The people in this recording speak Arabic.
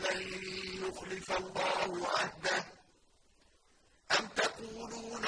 فَلَن يُخْلِفَ اللَّهُ عَهْدَهُ ۖ أَمْ تَقُولُونَ